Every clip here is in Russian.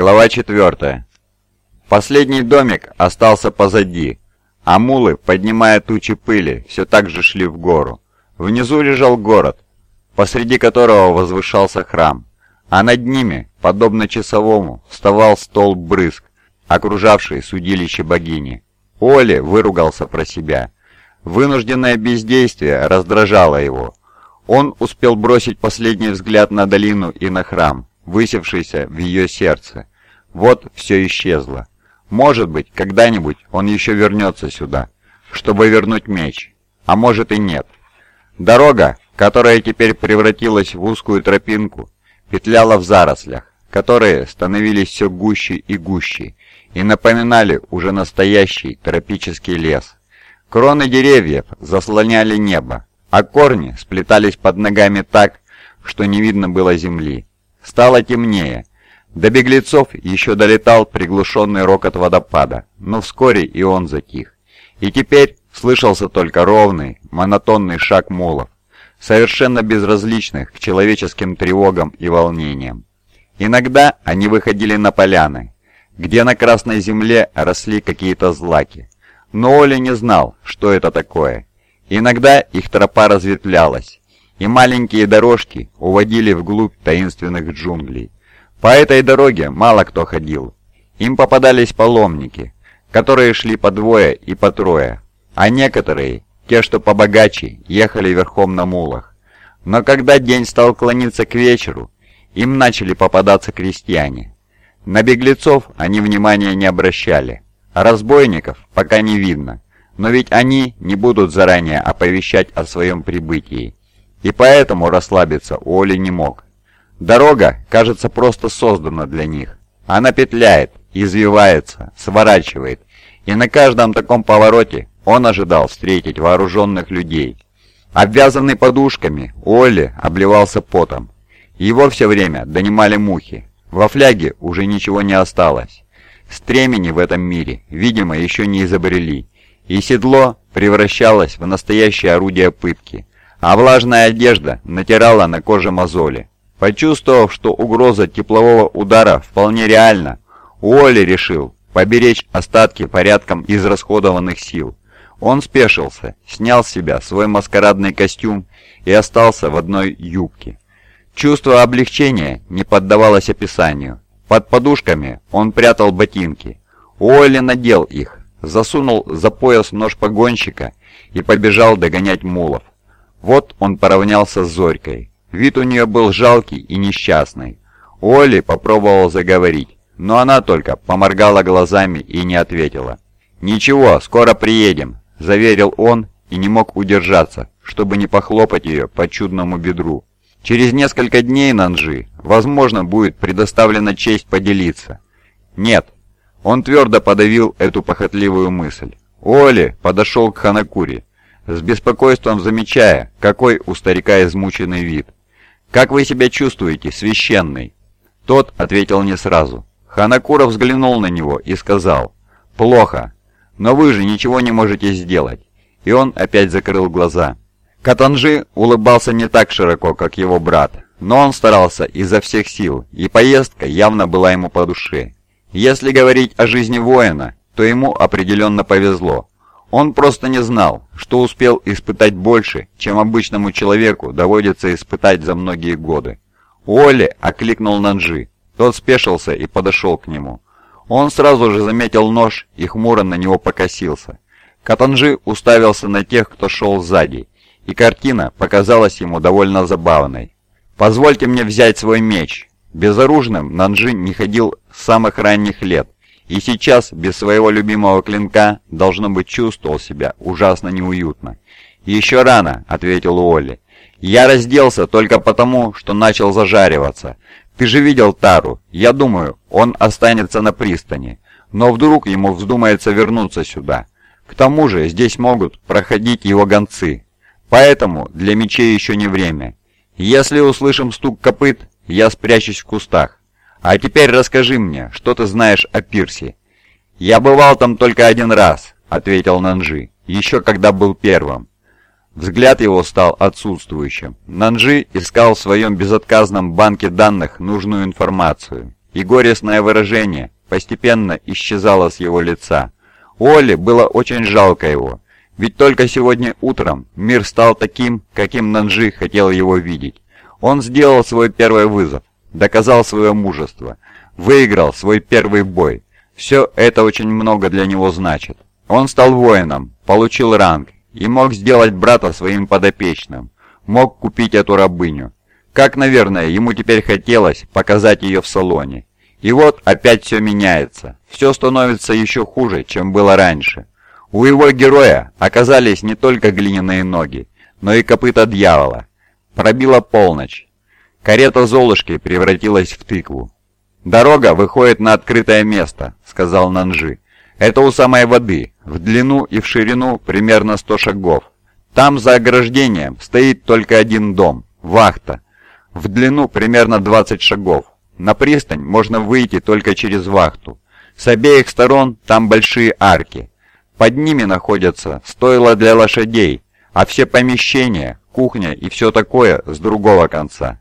Глава 4. Последний домик остался позади, а мулы, поднимая тучи пыли, все так же шли в гору. Внизу лежал город, посреди которого возвышался храм, а над ними, подобно часовому, вставал стол брызг, окружавший судилище богини. Оли выругался про себя. Вынужденное бездействие раздражало его. Он успел бросить последний взгляд на долину и на храм, высевшийся в ее сердце. Вот все исчезло. Может быть, когда-нибудь он еще вернется сюда, чтобы вернуть меч. А может и нет. Дорога, которая теперь превратилась в узкую тропинку, петляла в зарослях, которые становились все гуще и гуще, и напоминали уже настоящий тропический лес. Кроны деревьев заслоняли небо, а корни сплетались под ногами так, что не видно было земли. Стало темнее. До беглецов еще долетал приглушенный рокот водопада, но вскоре и он затих. И теперь слышался только ровный, монотонный шаг мулов, совершенно безразличных к человеческим тревогам и волнениям. Иногда они выходили на поляны, где на красной земле росли какие-то злаки. Но Оля не знал, что это такое. Иногда их тропа разветвлялась, и маленькие дорожки уводили вглубь таинственных джунглей. По этой дороге мало кто ходил. Им попадались паломники, которые шли по двое и по трое, а некоторые, те, что побогаче, ехали верхом на мулах. Но когда день стал клониться к вечеру, им начали попадаться крестьяне. На беглецов они внимания не обращали, а разбойников пока не видно, но ведь они не будут заранее оповещать о своем прибытии. И поэтому расслабиться Оли не мог. Дорога, кажется, просто создана для них. Она петляет, извивается, сворачивает, и на каждом таком повороте он ожидал встретить вооруженных людей. Обвязанный подушками, Олли обливался потом. Его все время донимали мухи. Во фляге уже ничего не осталось. Стремени в этом мире, видимо, еще не изобрели, и седло превращалось в настоящее орудие пытки а влажная одежда натирала на коже мозоли. Почувствовав, что угроза теплового удара вполне реальна, Уолли решил поберечь остатки порядком израсходованных сил. Он спешился, снял с себя свой маскарадный костюм и остался в одной юбке. Чувство облегчения не поддавалось описанию. Под подушками он прятал ботинки. Уолли надел их, засунул за пояс нож погонщика и побежал догонять мулов. Вот он поравнялся с Зорькой. Вид у нее был жалкий и несчастный. Оли попробовал заговорить, но она только поморгала глазами и не ответила. «Ничего, скоро приедем», — заверил он и не мог удержаться, чтобы не похлопать ее по чудному бедру. «Через несколько дней, Нанжи, возможно, будет предоставлена честь поделиться». «Нет». Он твердо подавил эту похотливую мысль. Оли подошел к Ханакури с беспокойством замечая, какой у старика измученный вид. «Как вы себя чувствуете, священный?» Тот ответил не сразу. Ханакура взглянул на него и сказал, «Плохо, но вы же ничего не можете сделать». И он опять закрыл глаза. Катанжи улыбался не так широко, как его брат, но он старался изо всех сил, и поездка явно была ему по душе. Если говорить о жизни воина, то ему определенно повезло. Он просто не знал, что успел испытать больше, чем обычному человеку доводится испытать за многие годы. Уолли окликнул Нанджи. Тот спешился и подошел к нему. Он сразу же заметил нож и хмуро на него покосился. Катанжи уставился на тех, кто шел сзади, и картина показалась ему довольно забавной. «Позвольте мне взять свой меч». Безоружным Нанжи не ходил с самых ранних лет, и сейчас, без своего любимого клинка, должно быть чувствовал себя ужасно неуютно. «Еще рано», — ответил Уолли. «Я разделся только потому, что начал зажариваться. Ты же видел Тару. Я думаю, он останется на пристани. Но вдруг ему вздумается вернуться сюда. К тому же здесь могут проходить его гонцы. Поэтому для мечей еще не время. Если услышим стук копыт, я спрячусь в кустах. «А теперь расскажи мне, что ты знаешь о пирсе?» «Я бывал там только один раз», — ответил Нанжи, — «еще когда был первым». Взгляд его стал отсутствующим. Нанжи искал в своем безотказном банке данных нужную информацию. и горестное выражение постепенно исчезало с его лица. Олли было очень жалко его, ведь только сегодня утром мир стал таким, каким Нанжи хотел его видеть. Он сделал свой первый вызов, доказал свое мужество, выиграл свой первый бой. Все это очень много для него значит. Он стал воином, получил ранг и мог сделать брата своим подопечным, мог купить эту рабыню. Как, наверное, ему теперь хотелось показать ее в салоне. И вот опять все меняется, все становится еще хуже, чем было раньше. У его героя оказались не только глиняные ноги, но и копыта дьявола. Пробила полночь. Карета Золушки превратилась в тыкву. «Дорога выходит на открытое место», — сказал Нанжи. «Это у самой воды, в длину и в ширину примерно 100 шагов. Там за ограждением стоит только один дом, вахта. В длину примерно 20 шагов. На пристань можно выйти только через вахту. С обеих сторон там большие арки. Под ними находятся стойла для лошадей, а все помещения, кухня и все такое с другого конца.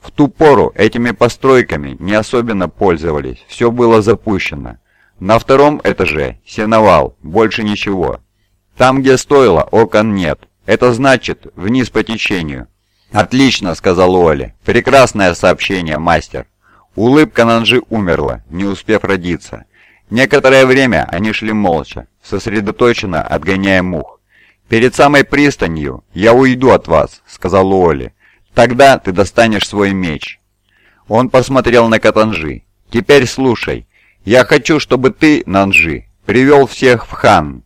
В ту пору этими постройками не особенно пользовались, все было запущено. На втором этаже сеновал, больше ничего. Там, где стоило, окон нет. Это значит, вниз по течению. «Отлично», — сказал Оли. «Прекрасное сообщение, мастер». Улыбка Нанжи умерла, не успев родиться. Некоторое время они шли молча, сосредоточенно отгоняя мух. «Перед самой пристанью я уйду от вас», — сказал Оли. Тогда ты достанешь свой меч». Он посмотрел на Катанжи. «Теперь слушай. Я хочу, чтобы ты, Нанжи, привел всех в хан.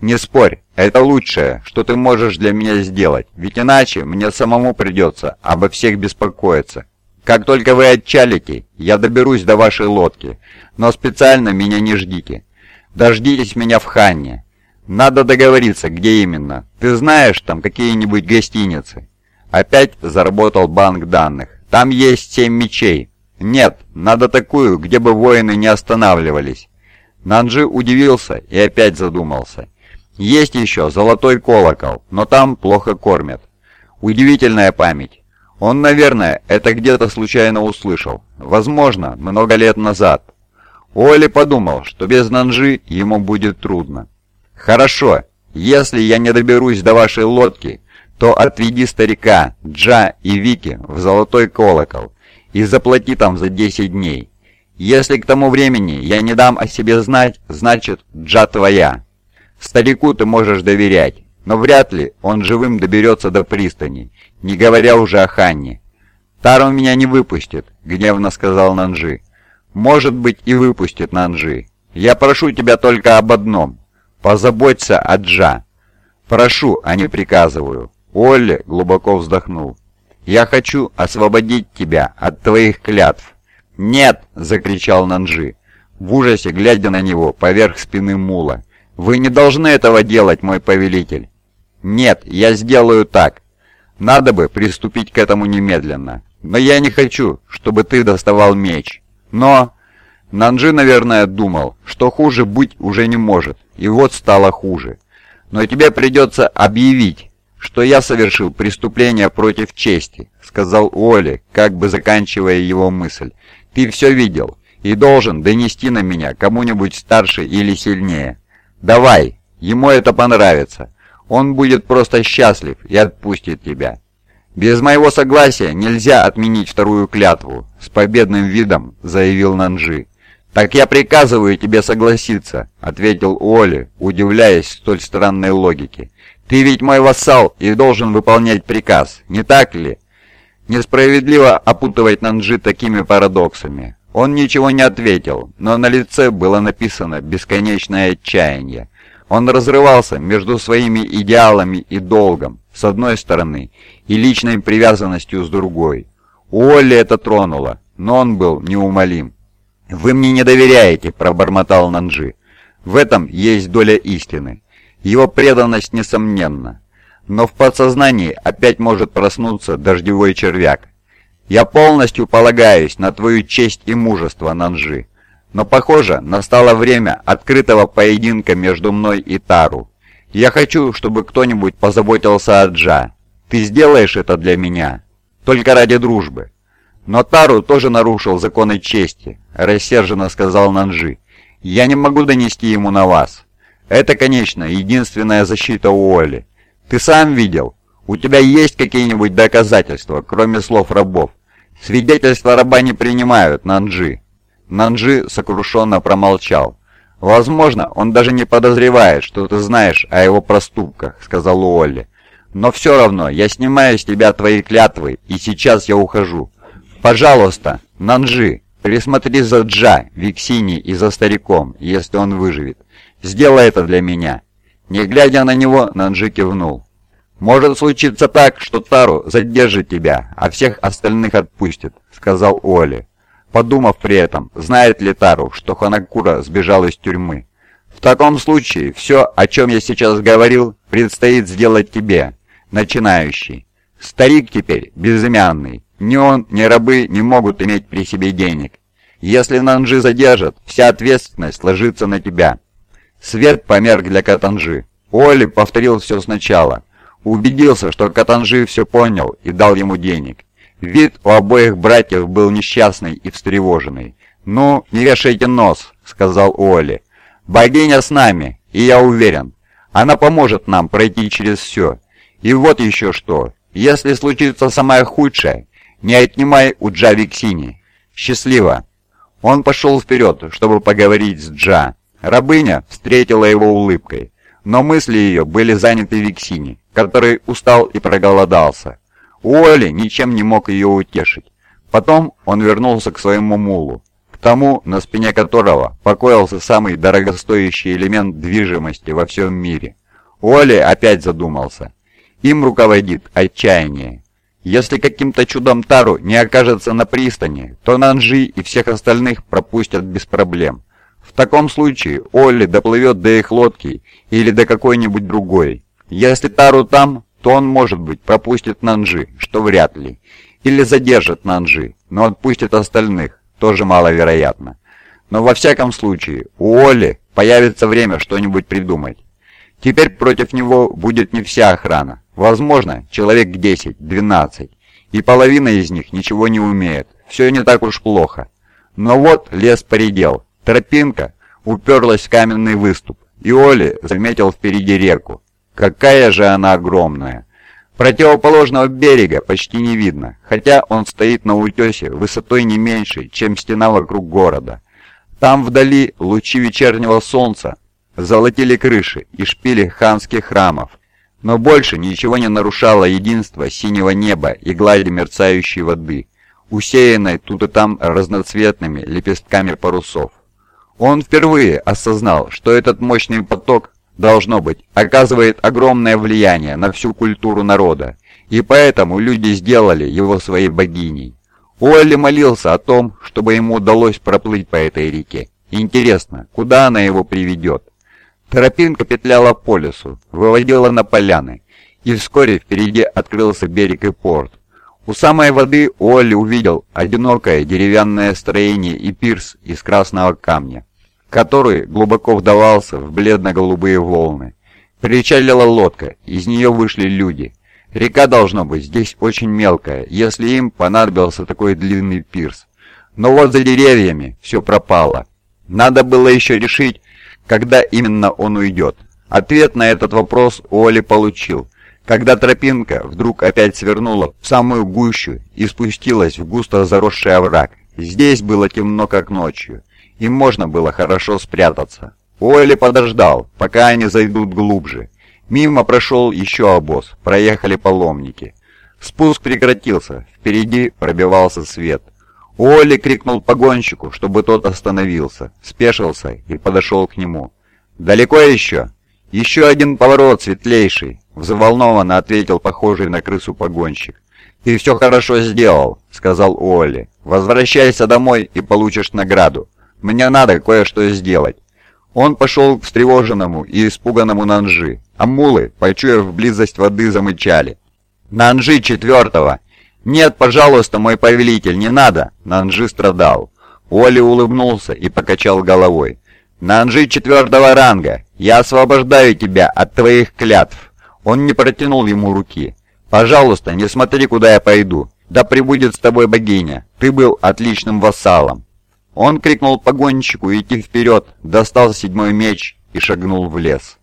Не спорь, это лучшее, что ты можешь для меня сделать, ведь иначе мне самому придется обо всех беспокоиться. Как только вы отчалите, я доберусь до вашей лодки, но специально меня не ждите. Дождитесь меня в Ханне. Надо договориться, где именно. Ты знаешь там какие-нибудь гостиницы?» Опять заработал банк данных. Там есть семь мечей. Нет, надо такую, где бы воины не останавливались. Нанджи удивился и опять задумался. Есть еще золотой колокол, но там плохо кормят. Удивительная память. Он, наверное, это где-то случайно услышал. Возможно, много лет назад. Оли подумал, что без Нанжи ему будет трудно. «Хорошо, если я не доберусь до вашей лодки, то отведи старика, Джа и Вики в золотой колокол и заплати там за 10 дней. Если к тому времени я не дам о себе знать, значит Джа твоя. Старику ты можешь доверять, но вряд ли он живым доберется до пристани, не говоря уже о Ханне. «Тару меня не выпустит», — гневно сказал Нанжи. «Может быть и выпустит Нанжи. Я прошу тебя только об одном. Позаботься о Джа. Прошу, а не приказываю». Олли глубоко вздохнул. «Я хочу освободить тебя от твоих клятв». «Нет!» — закричал Нанжи, в ужасе глядя на него поверх спины мула. «Вы не должны этого делать, мой повелитель!» «Нет, я сделаю так. Надо бы приступить к этому немедленно. Но я не хочу, чтобы ты доставал меч. Но...» Нанжи, наверное, думал, что хуже быть уже не может, и вот стало хуже. «Но тебе придется объявить, что я совершил преступление против чести», — сказал Уолли, как бы заканчивая его мысль. «Ты все видел и должен донести на меня кому-нибудь старше или сильнее. Давай, ему это понравится. Он будет просто счастлив и отпустит тебя». «Без моего согласия нельзя отменить вторую клятву», — с победным видом заявил Нанжи. «Так я приказываю тебе согласиться», — ответил Уолли, удивляясь столь странной логике. Ты ведь мой вассал и должен выполнять приказ, не так ли? Несправедливо опутывать Нанджи такими парадоксами. Он ничего не ответил, но на лице было написано бесконечное отчаяние. Он разрывался между своими идеалами и долгом, с одной стороны, и личной привязанностью с другой. У Олли это тронуло, но он был неумолим. «Вы мне не доверяете», — пробормотал Нанджи. «В этом есть доля истины. Его преданность несомненна. Но в подсознании опять может проснуться дождевой червяк. Я полностью полагаюсь на твою честь и мужество, Нанжи. Но, похоже, настало время открытого поединка между мной и Тару. Я хочу, чтобы кто-нибудь позаботился о Джа. Ты сделаешь это для меня? Только ради дружбы. «Но Тару тоже нарушил законы чести», — рассерженно сказал Нанжи. «Я не могу донести ему на вас. Это, конечно, единственная защита Уолли. Ты сам видел? У тебя есть какие-нибудь доказательства, кроме слов рабов? Свидетельства раба не принимают, Нанджи». Нанджи сокрушенно промолчал. «Возможно, он даже не подозревает, что ты знаешь о его проступках», — сказал Уолли. «Но все равно, я снимаю с тебя твои клятвы, и сейчас я ухожу. Пожалуйста, Нанджи, присмотри за Джа, Виксини и за стариком, если он выживет. Сделай это для меня». Не глядя на него, Нанджи кивнул. «Может случиться так, что Тару задержит тебя, а всех остальных отпустит», — сказал Уолли подумав при этом, знает ли Тару, что Ханакура сбежал из тюрьмы. В таком случае, все, о чем я сейчас говорил, предстоит сделать тебе, начинающий. Старик теперь безымянный. Ни он, ни рабы не могут иметь при себе денег. Если Нанжи задержат, вся ответственность ложится на тебя. Свет померк для Катанжи. Оли повторил все сначала. Убедился, что Катанжи все понял и дал ему денег. Вид у обоих братьев был несчастный и встревоженный. «Ну, не вешайте нос», — сказал Уолли. «Богиня с нами, и я уверен, она поможет нам пройти через все. И вот еще что. Если случится самое худшее, не отнимай у Джа Виксини. Счастливо!» Он пошел вперед, чтобы поговорить с Джа. Рабыня встретила его улыбкой, но мысли ее были заняты Виксини, который устал и проголодался. Уолли ничем не мог ее утешить. Потом он вернулся к своему мулу, к тому, на спине которого покоился самый дорогостоящий элемент движимости во всем мире. Уолли опять задумался. Им руководит отчаяние. Если каким-то чудом Тару не окажется на пристани, то Нанжи и всех остальных пропустят без проблем. Таком случае Олли доплывет до их лодки или до какой-нибудь другой. Если Тару там, то он, может быть, пропустит Нанжи, что вряд ли. Или задержит Нанжи, но отпустит остальных, тоже маловероятно. Но во всяком случае, у Оли появится время что-нибудь придумать. Теперь против него будет не вся охрана. Возможно, человек 10-12. И половина из них ничего не умеет. Все не так уж плохо. Но вот лес поредел. Тропинка уперлась в каменный выступ. И Оли заметил впереди реку. Какая же она огромная! Противоположного берега почти не видно, хотя он стоит на утесе высотой не меньше, чем стена вокруг города. Там вдали лучи вечернего солнца золотили крыши и шпили ханских храмов, но больше ничего не нарушало единство синего неба и глади мерцающей воды, усеянной тут и там разноцветными лепестками парусов. Он впервые осознал, что этот мощный поток должно быть, оказывает огромное влияние на всю культуру народа, и поэтому люди сделали его своей богиней. Уолли молился о том, чтобы ему удалось проплыть по этой реке. Интересно, куда она его приведет? Тропинка петляла по лесу, выводила на поляны, и вскоре впереди открылся берег и порт. У самой воды Уолли увидел одинокое деревянное строение и пирс из красного камня который глубоко вдавался в бледно-голубые волны. Причалила лодка, из нее вышли люди. Река, должно быть, здесь очень мелкая, если им понадобился такой длинный пирс. Но вот за деревьями все пропало. Надо было еще решить, когда именно он уйдет. Ответ на этот вопрос Оли получил, когда тропинка вдруг опять свернула в самую гущу и спустилась в густо заросший овраг. Здесь было темно, как ночью. Им можно было хорошо спрятаться. Уэлли подождал, пока они зайдут глубже. Мимо прошел еще обоз, проехали паломники. Спуск прекратился, впереди пробивался свет. Уолли крикнул погонщику, чтобы тот остановился, спешился и подошел к нему. «Далеко еще?» «Еще один поворот, светлейший», — взволнованно ответил похожий на крысу погонщик. «Ты все хорошо сделал», — сказал Уолли. «Возвращайся домой и получишь награду. Мне надо кое-что сделать». Он пошел к встревоженному и испуганному Нанжи, а мулы, почуяв близость воды, замычали. «Нанжи четвертого!» «Нет, пожалуйста, мой повелитель, не надо!» Нанжи страдал. Оли улыбнулся и покачал головой. «Нанжи четвертого ранга, я освобождаю тебя от твоих клятв!» Он не протянул ему руки. «Пожалуйста, не смотри, куда я пойду. «Да пребудет с тобой богиня! Ты был отличным вассалом!» Он крикнул погонщику идти вперед, достал седьмой меч и шагнул в лес.